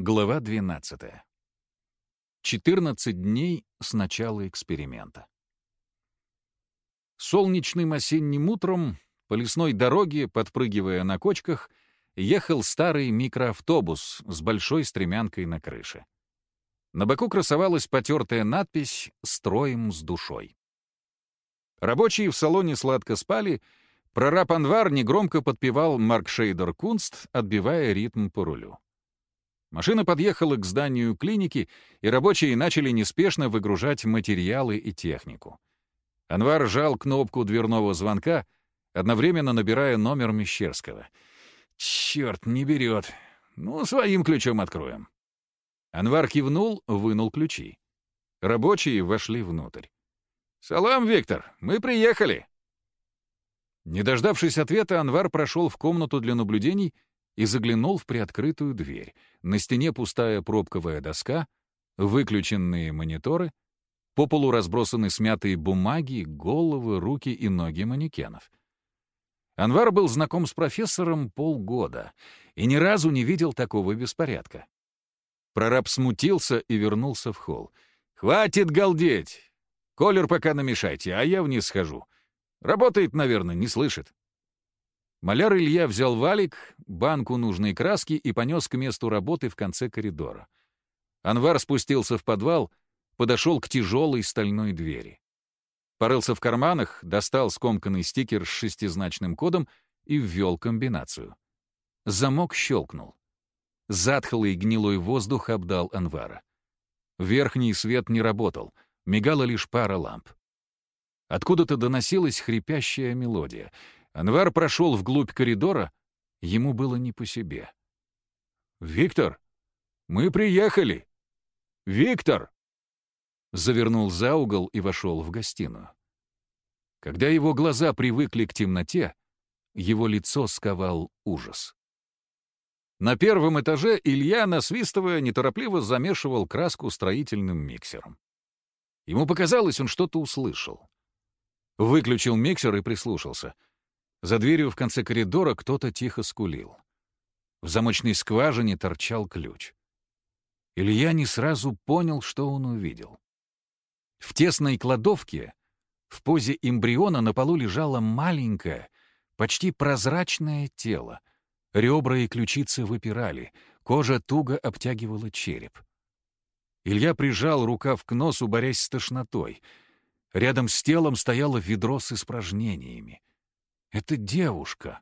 Глава 12. 14 дней с начала эксперимента. Солнечным осенним утром по лесной дороге, подпрыгивая на кочках, ехал старый микроавтобус с большой стремянкой на крыше. На боку красовалась потертая надпись «Строим с душой». Рабочие в салоне сладко спали, прораб Анвар негромко подпевал Марк Шейдер Кунст, отбивая ритм по рулю. Машина подъехала к зданию клиники, и рабочие начали неспешно выгружать материалы и технику. Анвар жал кнопку дверного звонка, одновременно набирая номер Мещерского. «Черт, не берет. Ну, своим ключом откроем». Анвар кивнул, вынул ключи. Рабочие вошли внутрь. «Салам, Виктор, мы приехали!» Не дождавшись ответа, Анвар прошел в комнату для наблюдений и заглянул в приоткрытую дверь. На стене пустая пробковая доска, выключенные мониторы, по полу разбросаны смятые бумаги, головы, руки и ноги манекенов. Анвар был знаком с профессором полгода и ни разу не видел такого беспорядка. Прораб смутился и вернулся в холл. «Хватит галдеть! Колер пока намешайте, а я вниз схожу. Работает, наверное, не слышит». Маляр Илья взял валик, банку нужной краски и понес к месту работы в конце коридора. Анвар спустился в подвал, подошел к тяжелой стальной двери. Порылся в карманах, достал скомканный стикер с шестизначным кодом и ввел комбинацию. Замок щелкнул. Затхлый гнилой воздух обдал Анвара. Верхний свет не работал, мигала лишь пара ламп. Откуда-то доносилась хрипящая мелодия — Анвар прошел вглубь коридора, ему было не по себе. «Виктор, мы приехали! Виктор!» Завернул за угол и вошел в гостиную. Когда его глаза привыкли к темноте, его лицо сковал ужас. На первом этаже Илья, насвистывая, неторопливо замешивал краску строительным миксером. Ему показалось, он что-то услышал. Выключил миксер и прислушался — за дверью в конце коридора кто-то тихо скулил. В замочной скважине торчал ключ. Илья не сразу понял, что он увидел. В тесной кладовке в позе эмбриона на полу лежало маленькое, почти прозрачное тело. Ребра и ключицы выпирали, кожа туго обтягивала череп. Илья прижал рукав к носу, борясь с тошнотой. Рядом с телом стояло ведро с испражнениями. Это девушка.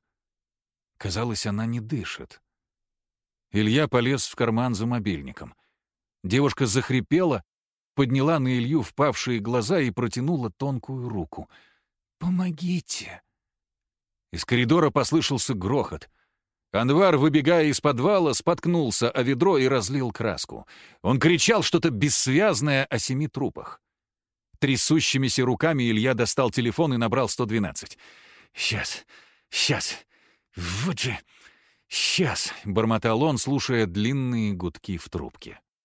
Казалось, она не дышит. Илья полез в карман за мобильником. Девушка захрипела, подняла на Илью впавшие глаза и протянула тонкую руку. «Помогите!» Из коридора послышался грохот. Анвар, выбегая из подвала, споткнулся о ведро и разлил краску. Он кричал что-то бессвязное о семи трупах. Трясущимися руками Илья достал телефон и набрал 112. «Сейчас, сейчас, вот же, сейчас!» — бормотал он, слушая длинные гудки в трубке.